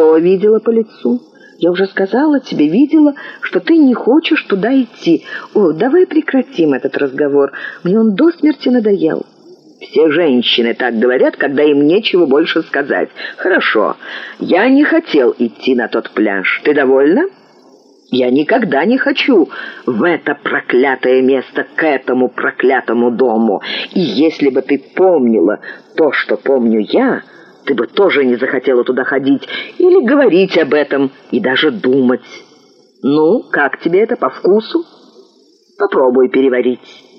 что видела по лицу? Я уже сказала тебе, видела, что ты не хочешь туда идти. О, давай прекратим этот разговор. Мне он до смерти надоел. Все женщины так говорят, когда им нечего больше сказать. Хорошо, я не хотел идти на тот пляж. Ты довольна? Я никогда не хочу в это проклятое место, к этому проклятому дому. И если бы ты помнила то, что помню я, ты бы тоже не захотела туда ходить или говорить об этом и даже думать. Ну, как тебе это по вкусу? Попробуй переварить».